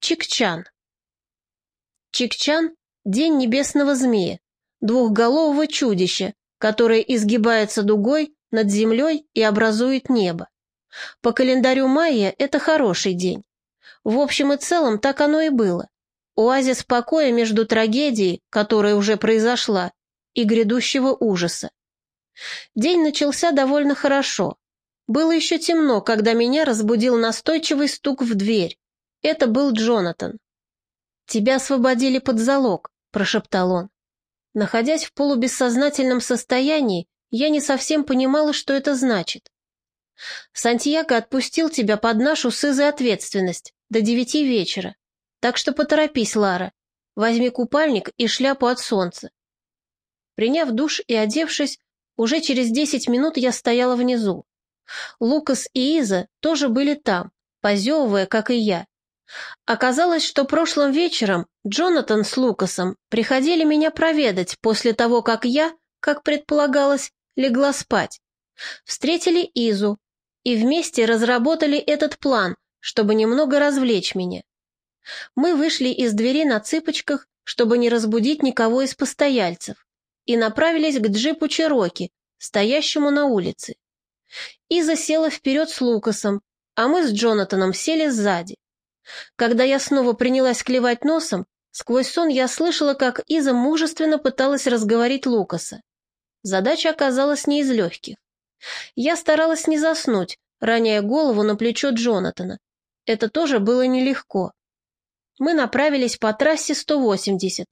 Чикчан. Чикчан – день небесного змея, двухголового чудища, которое изгибается дугой над землей и образует небо. По календарю майя это хороший день. В общем и целом так оно и было. Оазис покоя между трагедией, которая уже произошла, и грядущего ужаса. День начался довольно хорошо. Было еще темно, когда меня разбудил настойчивый стук в дверь. Это был Джонатан. «Тебя освободили под залог», — прошептал он. Находясь в полубессознательном состоянии, я не совсем понимала, что это значит. «Сантьяго отпустил тебя под нашу с ответственность до девяти вечера. Так что поторопись, Лара. Возьми купальник и шляпу от солнца». Приняв душ и одевшись, уже через десять минут я стояла внизу. Лукас и Иза тоже были там, позевывая, как и я. Оказалось, что прошлым вечером Джонатан с Лукасом приходили меня проведать после того, как я, как предполагалось, легла спать. Встретили Изу и вместе разработали этот план, чтобы немного развлечь меня. Мы вышли из двери на цыпочках, чтобы не разбудить никого из постояльцев, и направились к джипу Чероки, стоящему на улице. Иза села вперед с Лукасом, а мы с Джонатаном сели сзади. Когда я снова принялась клевать носом, сквозь сон я слышала, как Иза мужественно пыталась разговорить Лукаса. Задача оказалась не из легких. Я старалась не заснуть, роняя голову на плечо Джонатана. Это тоже было нелегко. Мы направились по трассе 180,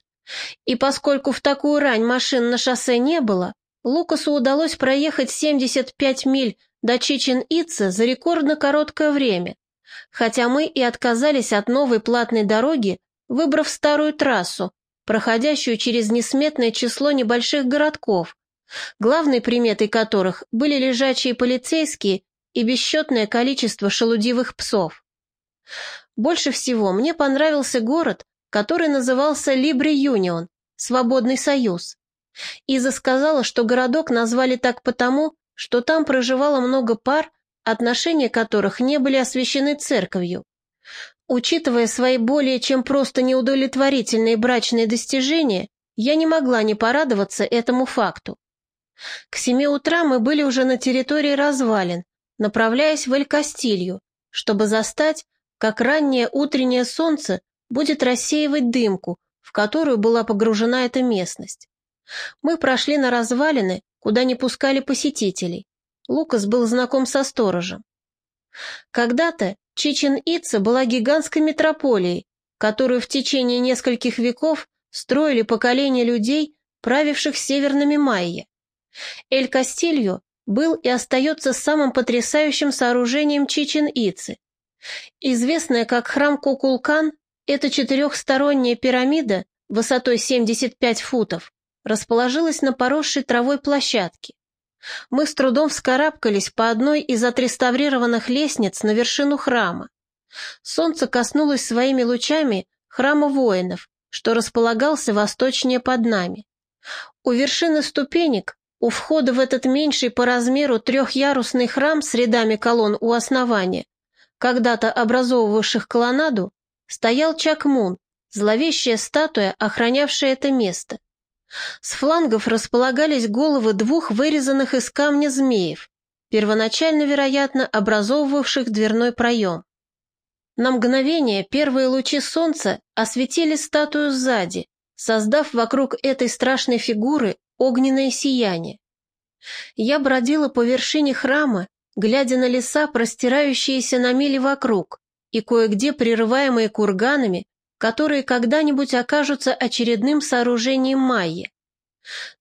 и поскольку в такую рань машин на шоссе не было, Лукасу удалось проехать 75 миль до Чичен-Ица за рекордно короткое время, хотя мы и отказались от новой платной дороги, выбрав старую трассу, проходящую через несметное число небольших городков, главной приметой которых были лежачие полицейские и бесчетное количество шелудивых псов. Больше всего мне понравился город, который назывался Либри Юнион, Свободный Союз. Иза сказала, что городок назвали так потому, что там проживало много пар, отношения которых не были освящены церковью. Учитывая свои более чем просто неудовлетворительные брачные достижения, я не могла не порадоваться этому факту. К семи утра мы были уже на территории развалин, направляясь в Эль-Кастилью, чтобы застать, как раннее утреннее солнце будет рассеивать дымку, в которую была погружена эта местность. Мы прошли на развалины, куда не пускали посетителей. Лукас был знаком со сторожем. Когда-то Чичен-Ица была гигантской метрополией, которую в течение нескольких веков строили поколения людей, правивших северными майя. Эль-Кастильо был и остается самым потрясающим сооружением Чичен-Ицы. Известная как храм Кукулкан, эта четырехсторонняя пирамида высотой 75 футов расположилась на поросшей травой площадке. Мы с трудом вскарабкались по одной из отреставрированных лестниц на вершину храма. Солнце коснулось своими лучами храма воинов, что располагался восточнее под нами. У вершины ступенек, у входа в этот меньший по размеру трехъярусный храм с рядами колонн у основания, когда-то образовывавших колоннаду, стоял Чакмун, зловещая статуя, охранявшая это место. С флангов располагались головы двух вырезанных из камня змеев, первоначально, вероятно, образовывавших дверной проем. На мгновение первые лучи солнца осветили статую сзади, создав вокруг этой страшной фигуры огненное сияние. Я бродила по вершине храма, глядя на леса, простирающиеся на мили вокруг, и кое-где прерываемые курганами, которые когда-нибудь окажутся очередным сооружением майя.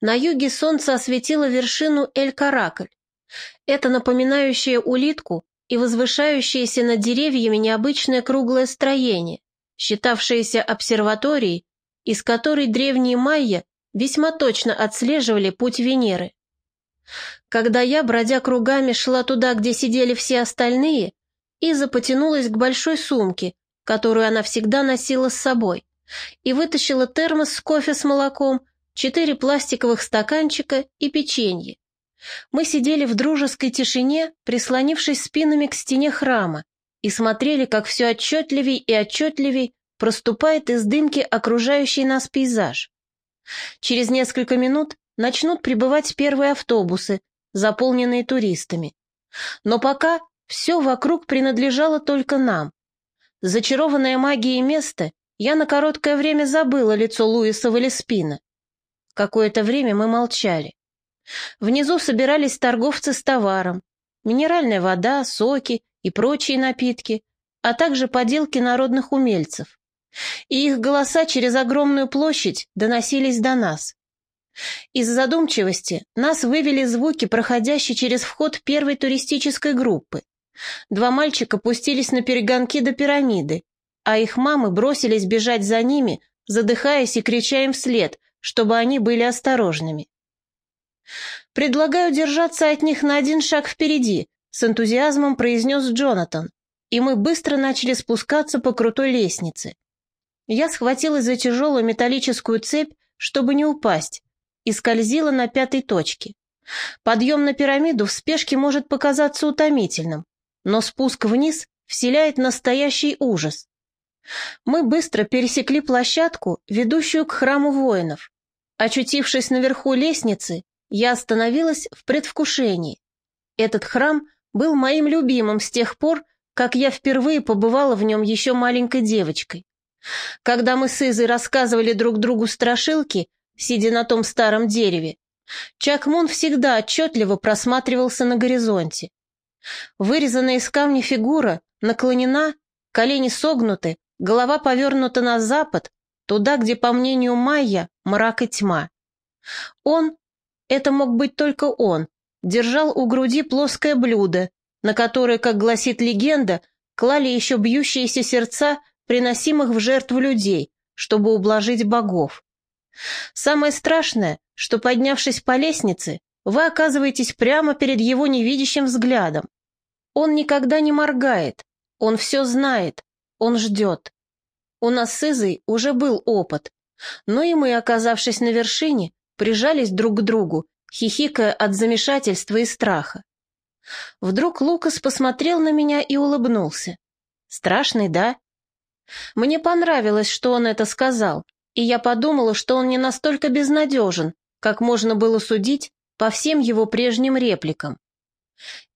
На юге солнце осветило вершину Эль-Каракль. Это напоминающее улитку и возвышающееся над деревьями необычное круглое строение, считавшееся обсерваторией, из которой древние майя весьма точно отслеживали путь Венеры. Когда я, бродя кругами, шла туда, где сидели все остальные, Иза потянулась к большой сумке, которую она всегда носила с собой, и вытащила термос с кофе с молоком, четыре пластиковых стаканчика и печенье. Мы сидели в дружеской тишине, прислонившись спинами к стене храма, и смотрели, как все отчетливей и отчетливей проступает из дымки окружающий нас пейзаж. Через несколько минут начнут прибывать первые автобусы, заполненные туристами. Но пока все вокруг принадлежало только нам. Зачарованная магией место, я на короткое время забыла лицо Луиса Валеспина. Какое-то время мы молчали. Внизу собирались торговцы с товаром, минеральная вода, соки и прочие напитки, а также поделки народных умельцев. И их голоса через огромную площадь доносились до нас. Из задумчивости нас вывели звуки, проходящие через вход первой туристической группы. Два мальчика пустились на перегонки до пирамиды, а их мамы бросились бежать за ними, задыхаясь и крича им вслед, чтобы они были осторожными. «Предлагаю держаться от них на один шаг впереди», с энтузиазмом произнес Джонатан, и мы быстро начали спускаться по крутой лестнице. Я схватилась за тяжелую металлическую цепь, чтобы не упасть, и скользила на пятой точке. Подъем на пирамиду в спешке может показаться утомительным, но спуск вниз вселяет настоящий ужас. Мы быстро пересекли площадку, ведущую к храму воинов. Очутившись наверху лестницы, я остановилась в предвкушении. Этот храм был моим любимым с тех пор, как я впервые побывала в нем еще маленькой девочкой. Когда мы с Изой рассказывали друг другу страшилки, сидя на том старом дереве, Чак Мун всегда отчетливо просматривался на горизонте. Вырезанная из камня фигура наклонена, колени согнуты, голова повернута на запад, туда, где, по мнению Майя, мрак и тьма. Он, это мог быть только он, держал у груди плоское блюдо, на которое, как гласит легенда, клали еще бьющиеся сердца приносимых в жертву людей, чтобы ублажить богов. Самое страшное, что, поднявшись по лестнице, вы оказываетесь прямо перед его невидящим взглядом. Он никогда не моргает, он все знает, он ждет. У нас с Изой уже был опыт, но и мы, оказавшись на вершине, прижались друг к другу, хихикая от замешательства и страха. Вдруг Лукас посмотрел на меня и улыбнулся. Страшный, да? Мне понравилось, что он это сказал, и я подумала, что он не настолько безнадежен, как можно было судить по всем его прежним репликам.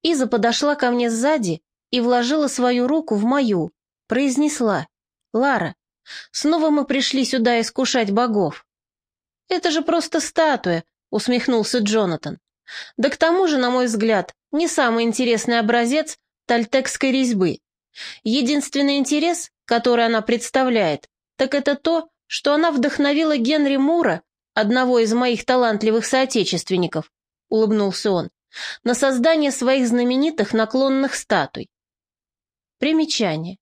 Иза подошла ко мне сзади и вложила свою руку в мою, произнесла «Лара, снова мы пришли сюда искушать богов». «Это же просто статуя», — усмехнулся Джонатан. «Да к тому же, на мой взгляд, не самый интересный образец тальтекской резьбы. Единственный интерес, который она представляет, так это то, что она вдохновила Генри Мура, одного из моих талантливых соотечественников, улыбнулся он, на создание своих знаменитых наклонных статуй. Примечание.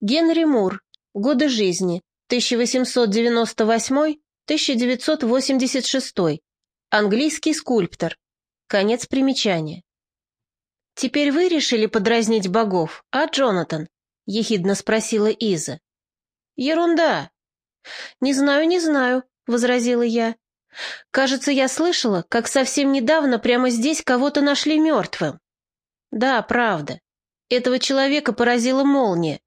Генри Мур. Годы жизни. 1898-1986. Английский скульптор. Конец примечания. «Теперь вы решили подразнить богов, а, Джонатан?» — ехидно спросила Иза. «Ерунда!» «Не знаю, не знаю», — возразила я. «Кажется, я слышала, как совсем недавно прямо здесь кого-то нашли мертвым». «Да, правда. Этого человека поразила молния.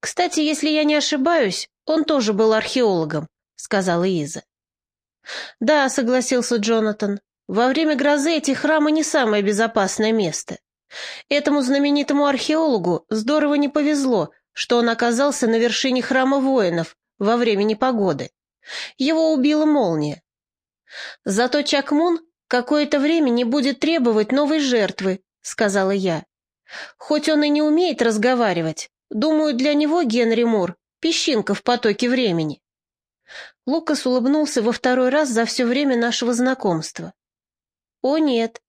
Кстати, если я не ошибаюсь, он тоже был археологом», — сказала Иза. «Да», — согласился Джонатан, — «во время грозы эти храмы не самое безопасное место. Этому знаменитому археологу здорово не повезло, что он оказался на вершине храма воинов во время непогоды. Его убила молния. Зато Чакмун какое-то время не будет требовать новой жертвы, сказала я. Хоть он и не умеет разговаривать, думаю, для него Генри Мур — песчинка в потоке времени. Лукас улыбнулся во второй раз за все время нашего знакомства. «О нет,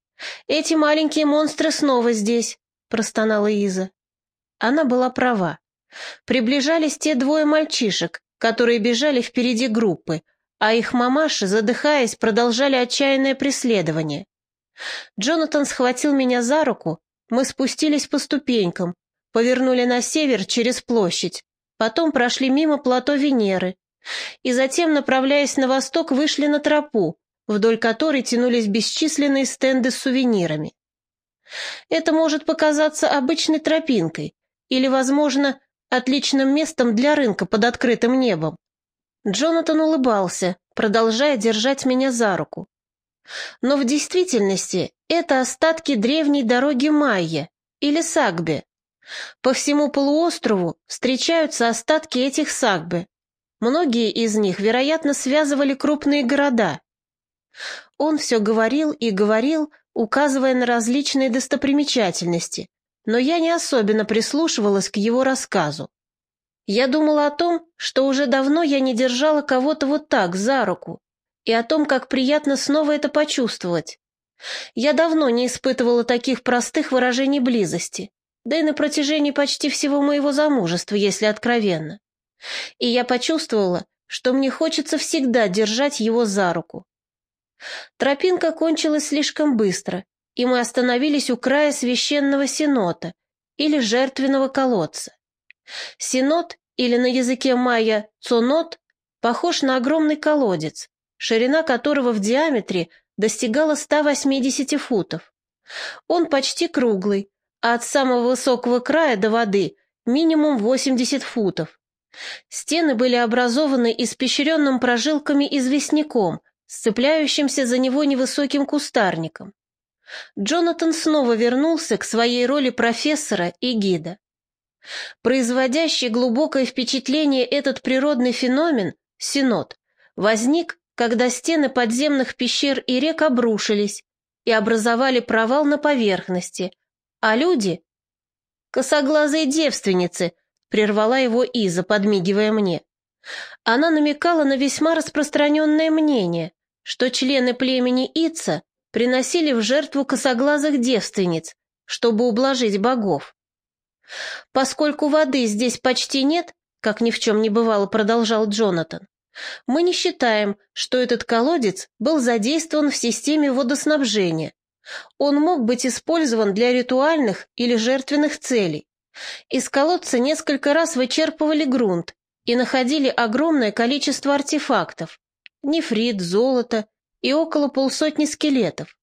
«Эти маленькие монстры снова здесь», — простонала Иза. Она была права. Приближались те двое мальчишек, которые бежали впереди группы, а их мамаши, задыхаясь, продолжали отчаянное преследование. Джонатан схватил меня за руку, мы спустились по ступенькам, повернули на север через площадь, потом прошли мимо плато Венеры, и затем, направляясь на восток, вышли на тропу, вдоль которой тянулись бесчисленные стенды с сувенирами. Это может показаться обычной тропинкой, или, возможно, отличным местом для рынка под открытым небом. Джонатан улыбался, продолжая держать меня за руку. Но в действительности это остатки древней дороги Майя или Сагбе. По всему полуострову встречаются остатки этих Сагбе. Многие из них, вероятно, связывали крупные города. Он все говорил и говорил, указывая на различные достопримечательности, но я не особенно прислушивалась к его рассказу. Я думала о том, что уже давно я не держала кого-то вот так, за руку, и о том, как приятно снова это почувствовать. Я давно не испытывала таких простых выражений близости, да и на протяжении почти всего моего замужества, если откровенно. И я почувствовала, что мне хочется всегда держать его за руку. Тропинка кончилась слишком быстро, и мы остановились у края священного сенота или жертвенного колодца. Сенот, или на языке майя цонот, похож на огромный колодец, ширина которого в диаметре достигала 180 футов. Он почти круглый, а от самого высокого края до воды минимум 80 футов. Стены были образованы испещренным прожилками известняком, сцепляющимся за него невысоким кустарником. Джонатан снова вернулся к своей роли профессора и гида. Производящий глубокое впечатление этот природный феномен, синод, возник, когда стены подземных пещер и рек обрушились и образовали провал на поверхности, а люди... «Косоглазые девственницы», — прервала его Иза, подмигивая мне. Она намекала на весьма распространенное мнение, что члены племени Ица приносили в жертву косоглазых девственниц, чтобы ублажить богов. Поскольку воды здесь почти нет, как ни в чем не бывало, продолжал Джонатан, мы не считаем, что этот колодец был задействован в системе водоснабжения. Он мог быть использован для ритуальных или жертвенных целей. Из колодца несколько раз вычерпывали грунт и находили огромное количество артефактов – нефрит, золото и около полсотни скелетов.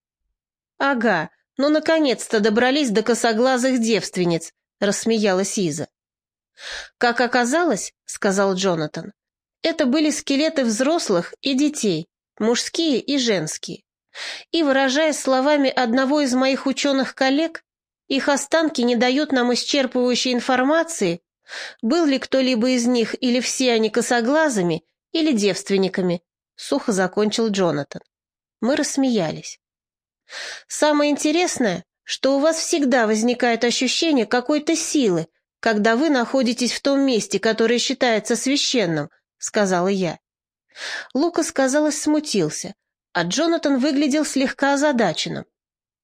Ага, ну наконец-то добрались до косоглазых девственниц, — рассмеялась Иза. «Как оказалось, — сказал Джонатан, — это были скелеты взрослых и детей, мужские и женские. И, выражаясь словами одного из моих ученых-коллег, их останки не дают нам исчерпывающей информации, был ли кто-либо из них или все они косоглазыми или девственниками, — сухо закончил Джонатан. Мы рассмеялись. Самое интересное, что у вас всегда возникает ощущение какой-то силы, когда вы находитесь в том месте, которое считается священным», — сказала я. Лукас, казалось, смутился, а Джонатан выглядел слегка озадаченным.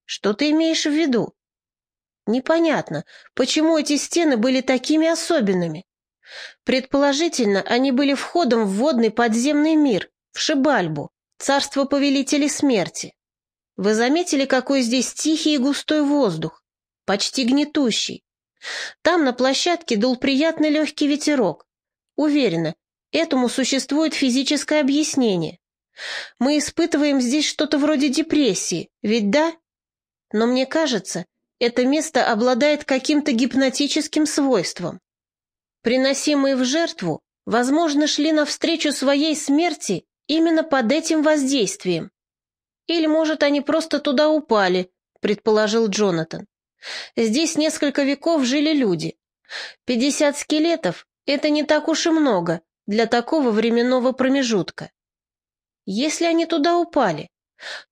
«Что ты имеешь в виду?» «Непонятно, почему эти стены были такими особенными. Предположительно, они были входом в водный подземный мир, в Шибальбу, царство повелителей смерти. Вы заметили, какой здесь тихий и густой воздух? Почти гнетущий. Там на площадке дул приятный легкий ветерок. Уверена, этому существует физическое объяснение. Мы испытываем здесь что-то вроде депрессии, ведь да? Но мне кажется, это место обладает каким-то гипнотическим свойством. Приносимые в жертву, возможно, шли навстречу своей смерти именно под этим воздействием. Или, может, они просто туда упали, предположил Джонатан. Здесь несколько веков жили люди. Пятьдесят скелетов — это не так уж и много для такого временного промежутка. Если они туда упали,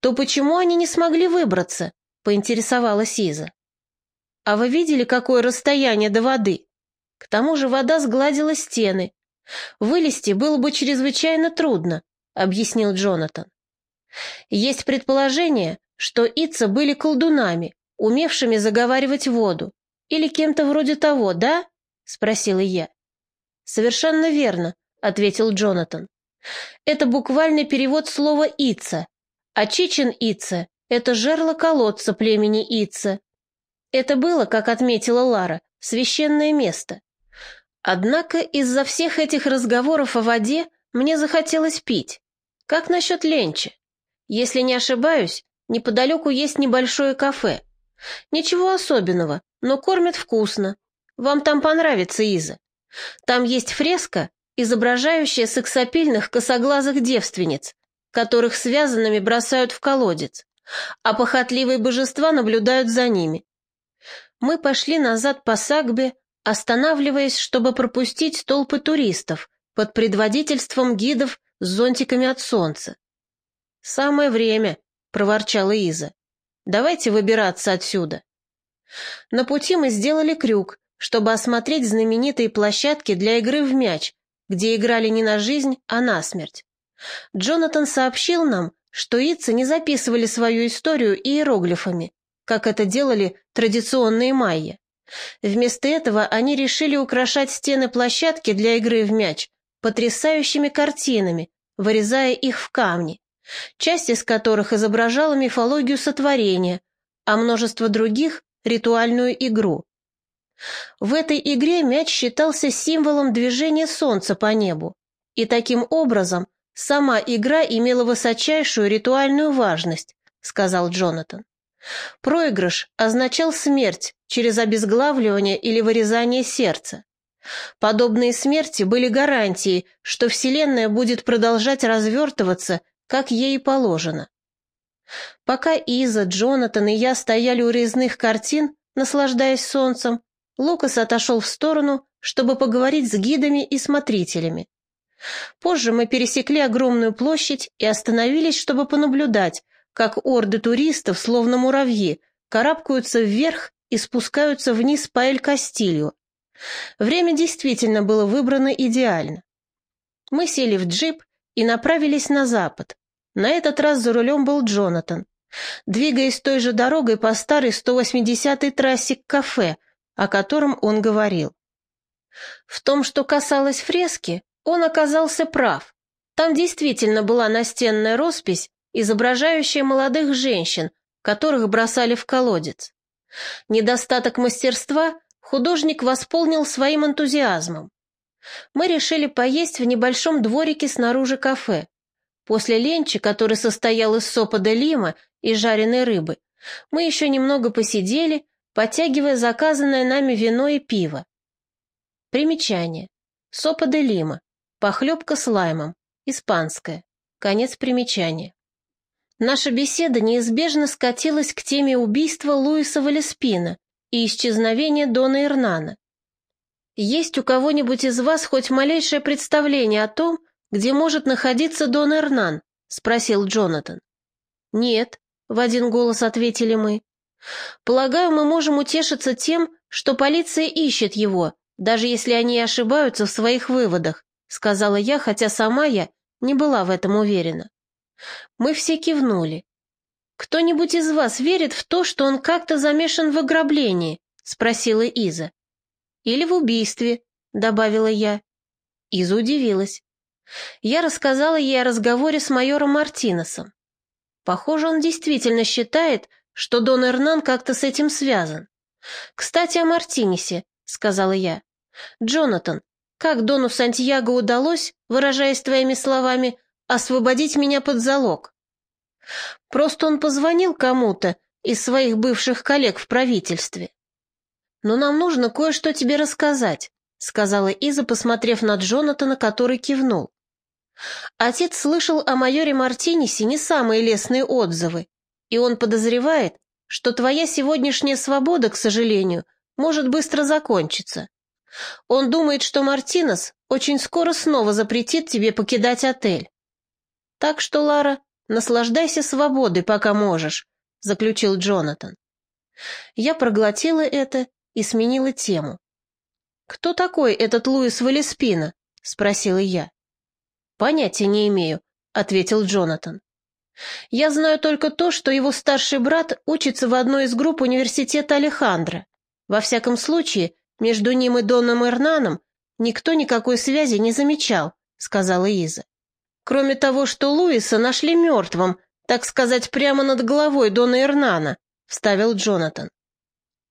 то почему они не смогли выбраться, поинтересовалась Иза. А вы видели, какое расстояние до воды? К тому же вода сгладила стены. Вылезти было бы чрезвычайно трудно, объяснил Джонатан. Есть предположение, что Ица были колдунами, умевшими заговаривать воду, или кем-то вроде того, да? спросила я. Совершенно верно, ответил Джонатан. Это буквальный перевод слова Ица, а Чичен Ица — это жерло колодца племени Ица. Это было, как отметила Лара, священное место. Однако из-за всех этих разговоров о воде мне захотелось пить. Как насчет ленчи? Если не ошибаюсь, неподалеку есть небольшое кафе. Ничего особенного, но кормят вкусно. Вам там понравится, Иза. Там есть фреска, изображающая сексапильных косоглазых девственниц, которых связанными бросают в колодец, а похотливые божества наблюдают за ними. Мы пошли назад по Сагбе, останавливаясь, чтобы пропустить толпы туристов под предводительством гидов с зонтиками от солнца. «Самое время», — проворчала Иза. «Давайте выбираться отсюда». На пути мы сделали крюк, чтобы осмотреть знаменитые площадки для игры в мяч, где играли не на жизнь, а на смерть. Джонатан сообщил нам, что ицы не записывали свою историю иероглифами, как это делали традиционные майя. Вместо этого они решили украшать стены площадки для игры в мяч потрясающими картинами, вырезая их в камни, часть из которых изображала мифологию сотворения, а множество других — ритуальную игру. В этой игре мяч считался символом движения солнца по небу, и таким образом сама игра имела высочайшую ритуальную важность, сказал Джонатан. Проигрыш означал смерть через обезглавливание или вырезание сердца. Подобные смерти были гарантией, что Вселенная будет продолжать развертываться, как ей положено. Пока Иза, Джонатан и я стояли у резных картин, наслаждаясь солнцем, Лукас отошел в сторону, чтобы поговорить с гидами и смотрителями. Позже мы пересекли огромную площадь и остановились, чтобы понаблюдать, как орды туристов, словно муравьи, карабкаются вверх и спускаются вниз по Эль-Кастилью. Время действительно было выбрано идеально. Мы сели в джип и направились на запад. На этот раз за рулем был Джонатан. Двигаясь той же дорогой по старой 180-й трассе к кафе, о котором он говорил. В том, что касалось фрески, он оказался прав. Там действительно была настенная роспись, изображающая молодых женщин, которых бросали в колодец. Недостаток мастерства художник восполнил своим энтузиазмом. Мы решили поесть в небольшом дворике снаружи кафе. После ленча, который состоял из сопа де лима и жареной рыбы, мы еще немного посидели, подтягивая заказанное нами вино и пиво. Примечание. Сопа де лима. Похлебка с лаймом. Испанская. Конец примечания. Наша беседа неизбежно скатилась к теме убийства Луиса Валеспина и исчезновения Дона Ирнана. Есть у кого-нибудь из вас хоть малейшее представление о том, где может находиться Дон Эрнан? спросил Джонатан. Нет, в один голос ответили мы. Полагаю, мы можем утешиться тем, что полиция ищет его, даже если они ошибаются в своих выводах, сказала я, хотя сама я не была в этом уверена. Мы все кивнули. «Кто-нибудь из вас верит в то, что он как-то замешан в ограблении?» — спросила Иза. «Или в убийстве», — добавила я. Иза удивилась. Я рассказала ей о разговоре с майором Мартинесом. Похоже, он действительно считает, что Дон Эрнан как-то с этим связан. «Кстати, о Мартинесе», — сказала я. «Джонатан, как Дону Сантьяго удалось, выражаясь твоими словами, освободить меня под залог?» «Просто он позвонил кому-то из своих бывших коллег в правительстве». «Но нам нужно кое-что тебе рассказать», — сказала Иза, посмотрев на Джонатана, который кивнул. Отец слышал о майоре Мартинесе не самые лестные отзывы, и он подозревает, что твоя сегодняшняя свобода, к сожалению, может быстро закончиться. Он думает, что Мартинес очень скоро снова запретит тебе покидать отель. Так что, Лара, наслаждайся свободой, пока можешь, заключил Джонатан. Я проглотила это и сменила тему. «Кто такой этот Луис Валеспина?» — спросила я. «Понятия не имею», — ответил Джонатан. «Я знаю только то, что его старший брат учится в одной из групп университета Алехандро. Во всяком случае, между ним и Доном Эрнаном никто никакой связи не замечал», — сказала Иза. «Кроме того, что Луиса нашли мертвым, так сказать, прямо над головой Дона Эрнана», — вставил Джонатан.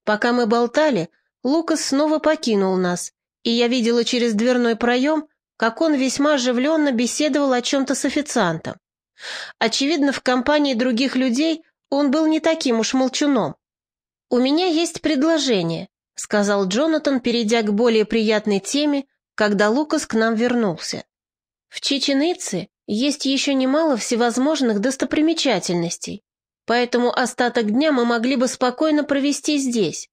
Пока мы болтали, Лукас снова покинул нас, и я видела через дверной проем, как он весьма оживленно беседовал о чем-то с официантом. Очевидно, в компании других людей он был не таким уж молчуном. «У меня есть предложение. — сказал Джонатан, перейдя к более приятной теме, когда Лукас к нам вернулся. «В Чеченице есть еще немало всевозможных достопримечательностей, поэтому остаток дня мы могли бы спокойно провести здесь.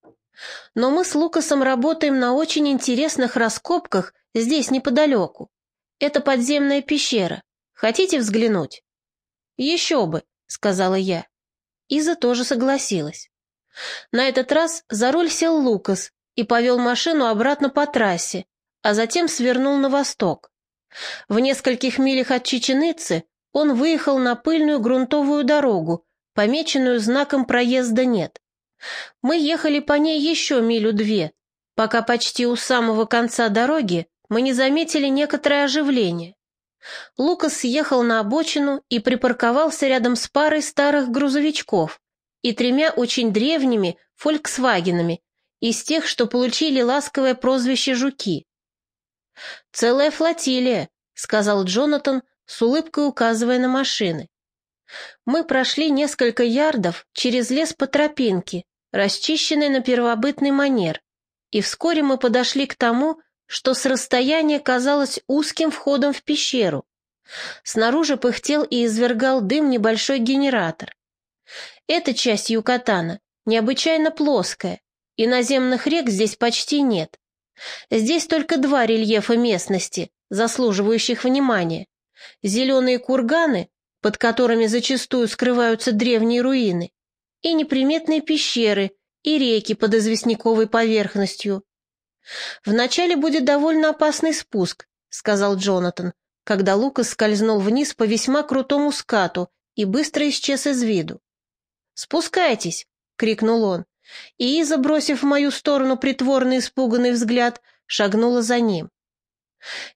Но мы с Лукасом работаем на очень интересных раскопках здесь неподалеку. Это подземная пещера. Хотите взглянуть?» «Еще бы», — сказала я. Иза тоже согласилась. На этот раз за руль сел Лукас и повел машину обратно по трассе, а затем свернул на восток. В нескольких милях от Чеченицы он выехал на пыльную грунтовую дорогу, помеченную знаком проезда нет. Мы ехали по ней еще милю-две, пока почти у самого конца дороги мы не заметили некоторое оживление. Лукас съехал на обочину и припарковался рядом с парой старых грузовичков и тремя очень древними «Фольксвагенами» из тех, что получили ласковое прозвище «Жуки». «Целая флотилия», — сказал Джонатан, с улыбкой указывая на машины. Мы прошли несколько ярдов через лес по тропинке, расчищенной на первобытный манер, и вскоре мы подошли к тому, что с расстояния казалось узким входом в пещеру. Снаружи пыхтел и извергал дым небольшой генератор. Эта часть Юкатана необычайно плоская, и наземных рек здесь почти нет. Здесь только два рельефа местности, заслуживающих внимания. Зеленые курганы, под которыми зачастую скрываются древние руины, и неприметные пещеры, и реки под известняковой поверхностью. «Вначале будет довольно опасный спуск», — сказал Джонатан, когда Лукас скользнул вниз по весьма крутому скату и быстро исчез из виду. «Спускайтесь!» — крикнул он, и Иза, бросив в мою сторону притворный испуганный взгляд, шагнула за ним.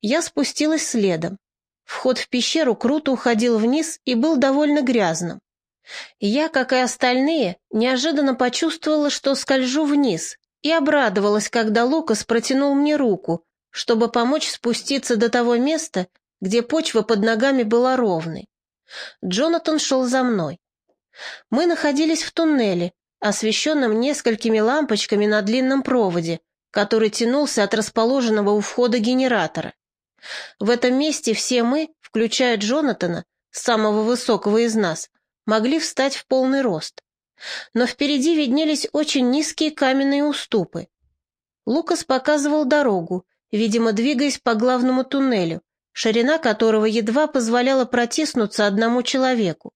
Я спустилась следом. Вход в пещеру круто уходил вниз и был довольно грязным. Я, как и остальные, неожиданно почувствовала, что скольжу вниз, и обрадовалась, когда Лукас протянул мне руку, чтобы помочь спуститься до того места, где почва под ногами была ровной. Джонатан шел за мной. Мы находились в туннеле, освещенном несколькими лампочками на длинном проводе, который тянулся от расположенного у входа генератора. В этом месте все мы, включая Джонатана, самого высокого из нас, могли встать в полный рост но впереди виднелись очень низкие каменные уступы. Лукас показывал дорогу, видимо, двигаясь по главному туннелю, ширина которого едва позволяла протиснуться одному человеку.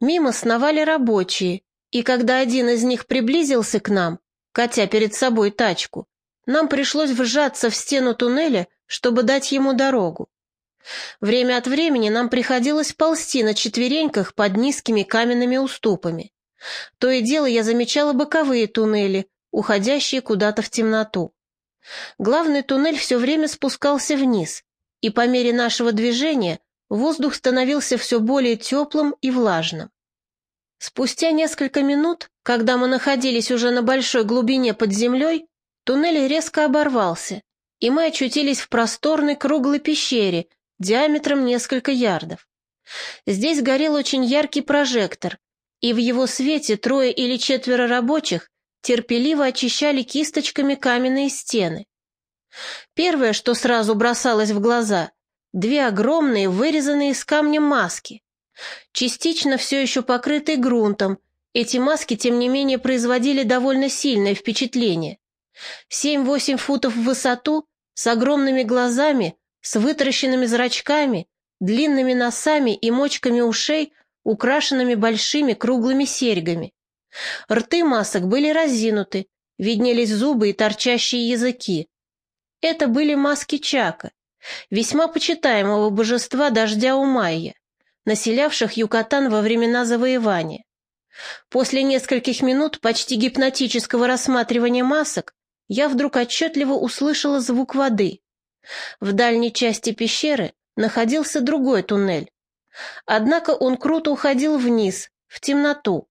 Мимо сновали рабочие, и когда один из них приблизился к нам, катя перед собой тачку, нам пришлось вжаться в стену туннеля, чтобы дать ему дорогу. Время от времени нам приходилось ползти на четвереньках под низкими каменными уступами. То и дело я замечала боковые туннели, уходящие куда-то в темноту. Главный туннель все время спускался вниз, и по мере нашего движения воздух становился все более теплым и влажным. Спустя несколько минут, когда мы находились уже на большой глубине под землей, туннель резко оборвался, и мы очутились в просторной круглой пещере диаметром несколько ярдов. Здесь горел очень яркий прожектор, и в его свете трое или четверо рабочих терпеливо очищали кисточками каменные стены. Первое, что сразу бросалось в глаза, две огромные, вырезанные из камня маски. Частично все еще покрытые грунтом, эти маски, тем не менее, производили довольно сильное впечатление. Семь-восемь футов в высоту, с огромными глазами, с вытаращенными зрачками, длинными носами и мочками ушей украшенными большими круглыми серьгами. Рты масок были разинуты, виднелись зубы и торчащие языки. Это были маски Чака, весьма почитаемого божества дождя у Майя, населявших Юкатан во времена завоевания. После нескольких минут почти гипнотического рассматривания масок я вдруг отчетливо услышала звук воды. В дальней части пещеры находился другой туннель, Однако он круто уходил вниз, в темноту.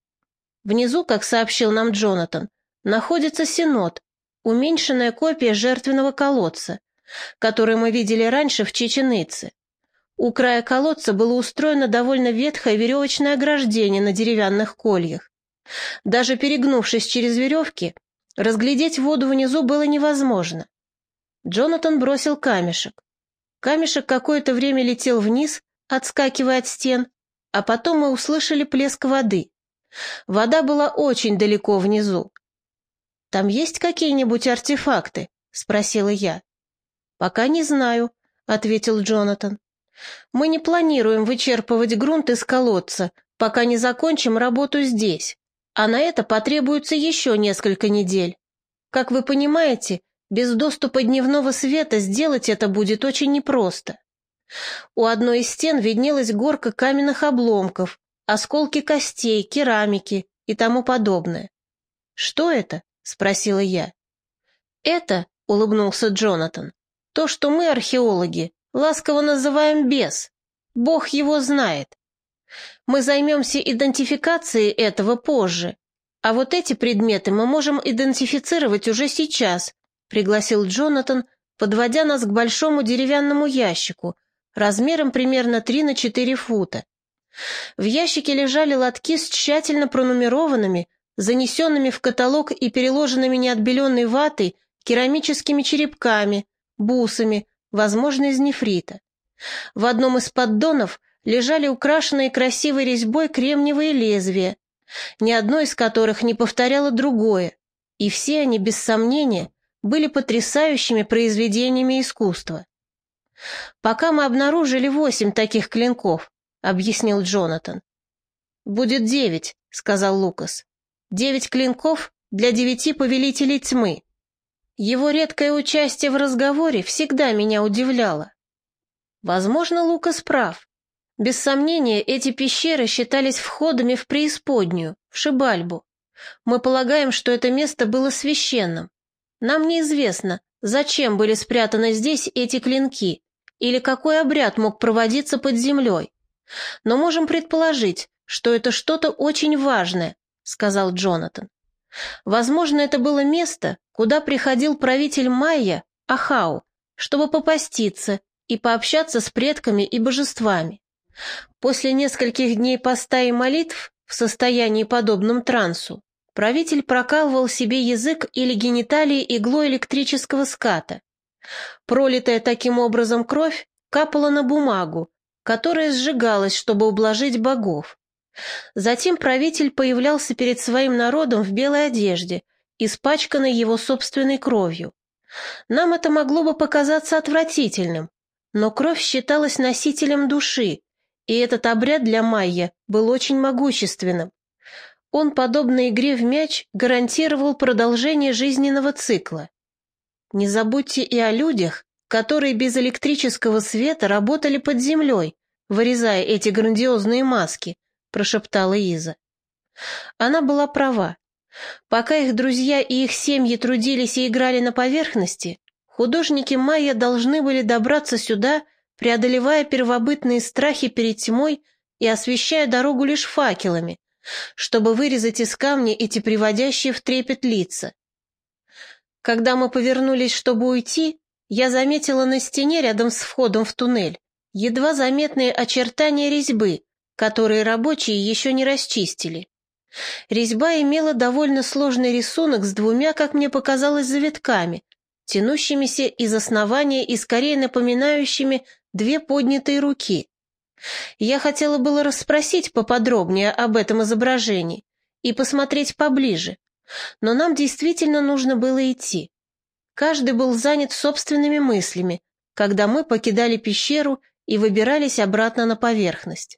Внизу, как сообщил нам Джонатан, находится Синод, уменьшенная копия жертвенного колодца, который мы видели раньше в Чеченице. У края колодца было устроено довольно ветхое веревочное ограждение на деревянных кольях. Даже перегнувшись через веревки, Разглядеть воду внизу было невозможно. Джонатан бросил камешек. Камешек какое-то время летел вниз, отскакивая от стен, а потом мы услышали плеск воды. Вода была очень далеко внизу. «Там есть какие-нибудь артефакты?» — спросила я. «Пока не знаю», — ответил Джонатан. «Мы не планируем вычерпывать грунт из колодца, пока не закончим работу здесь, а на это потребуется еще несколько недель. Как вы понимаете, без доступа дневного света сделать это будет очень непросто. У одной из стен виднелась горка каменных обломков, осколки костей, керамики и тому подобное. «Что это?» — спросила я. «Это», — улыбнулся Джонатан, — «то, что мы, археологи, ласково называем бес. Бог его знает. Мы займемся идентификацией этого позже, а вот эти предметы мы можем идентифицировать уже сейчас», — пригласил Джонатан, подводя нас к большому деревянному ящику, размером примерно 3 на 4 фута. В ящике лежали лотки с тщательно пронумерованными, занесенными в каталог и переложенными неотбеленной ватой керамическими черепками, бусами, возможно, из нефрита. В одном из поддонов лежали украшенные красивой резьбой кремниевые лезвия, ни одно из которых не повторяло другое, и все они, без сомнения, были потрясающими произведениями искусства. «Пока мы обнаружили восемь таких клинков», — объяснил Джонатан. «Будет девять», — сказал Лукас. «Девять клинков для девяти повелителей тьмы». Его редкое участие в разговоре всегда меня удивляло. Возможно, Лукас прав. Без сомнения, эти пещеры считались входами в преисподнюю, в Шибальбу. Мы полагаем, что это место было священным. Нам неизвестно, зачем были спрятаны здесь эти клинки, или какой обряд мог проводиться под землей. Но можем предположить, что это что-то очень важное, сказал Джонатан. Возможно, это было место, куда приходил правитель Майя, Ахау, чтобы попаститься и пообщаться с предками и божествами. После нескольких дней поста и молитв в состоянии подобном трансу правитель прокалывал себе язык или гениталии иглой электрического ската. Пролитая таким образом кровь капала на бумагу, которая сжигалась, чтобы ублажить богов. Затем правитель появлялся перед своим народом в белой одежде, испачканной его собственной кровью. Нам это могло бы показаться отвратительным, но кровь считалась носителем души, и этот обряд для майя был очень могущественным. Он, подобно игре в мяч, гарантировал продолжение жизненного цикла. Не забудьте и о людях, которые без электрического света работали под землей, вырезая эти грандиозные маски, прошептала Иза. Она была права. Пока их друзья и их семьи трудились и играли на поверхности, художники майя должны были добраться сюда, преодолевая первобытные страхи перед тьмой и освещая дорогу лишь факелами, чтобы вырезать из камня эти приводящие в трепет лица. Когда мы повернулись, чтобы уйти, я заметила на стене рядом с входом в туннель едва заметные очертания резьбы, которые рабочие еще не расчистили. Резьба имела довольно сложный рисунок с двумя, как мне показалось, завитками, тянущимися из основания и скорее напоминающими две поднятые руки. Я хотела было расспросить поподробнее об этом изображении и посмотреть поближе, но нам действительно нужно было идти. Каждый был занят собственными мыслями, когда мы покидали пещеру и выбирались обратно на поверхность.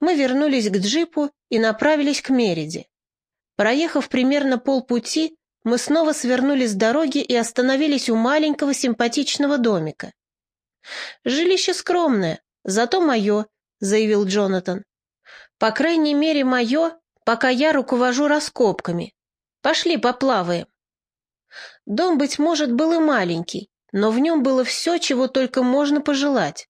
Мы вернулись к джипу и направились к Мериде. Проехав примерно полпути, мы снова свернули с дороги и остановились у маленького симпатичного домика. «Жилище скромное, зато мое», — заявил Джонатан. «По крайней мере, мое, пока я руковожу раскопками. Пошли поплаваем». Дом, быть может, был и маленький, но в нем было все, чего только можно пожелать.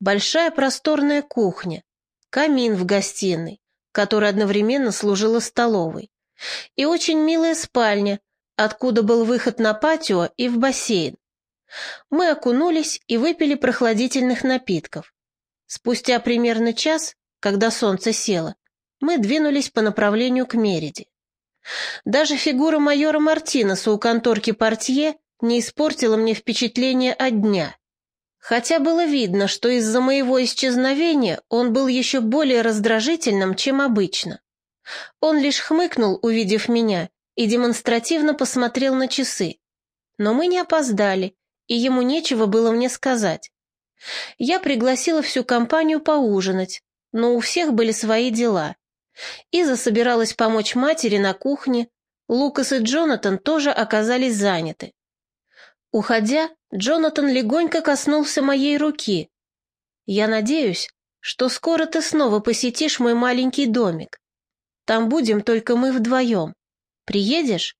Большая просторная кухня, камин в гостиной, который одновременно служила столовой, и очень милая спальня, откуда был выход на патио и в бассейн. Мы окунулись и выпили прохладительных напитков. Спустя примерно час, когда солнце село, мы двинулись по направлению к Мериде. Даже фигура майора Мартинеса у конторки портье не испортила мне впечатление от дня. Хотя было видно, что из-за моего исчезновения он был еще более раздражительным, чем обычно. Он лишь хмыкнул, увидев меня, и демонстративно посмотрел на часы. Но мы не опоздали, и ему нечего было мне сказать. Я пригласила всю компанию поужинать, но у всех были свои дела. Иза собиралась помочь матери на кухне, Лукас и Джонатан тоже оказались заняты. Уходя, Джонатан легонько коснулся моей руки. «Я надеюсь, что скоро ты снова посетишь мой маленький домик. Там будем только мы вдвоем. Приедешь?»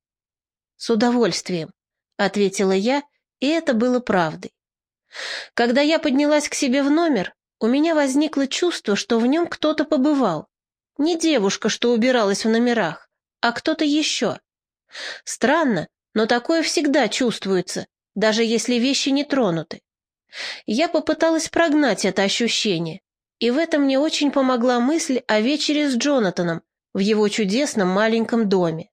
«С удовольствием», — ответила я, и это было правдой. Когда я поднялась к себе в номер, у меня возникло чувство, что в нем кто-то побывал. Не девушка, что убиралась в номерах, а кто-то еще. Странно, но такое всегда чувствуется, даже если вещи не тронуты. Я попыталась прогнать это ощущение, и в этом мне очень помогла мысль о вечере с Джонатаном в его чудесном маленьком доме.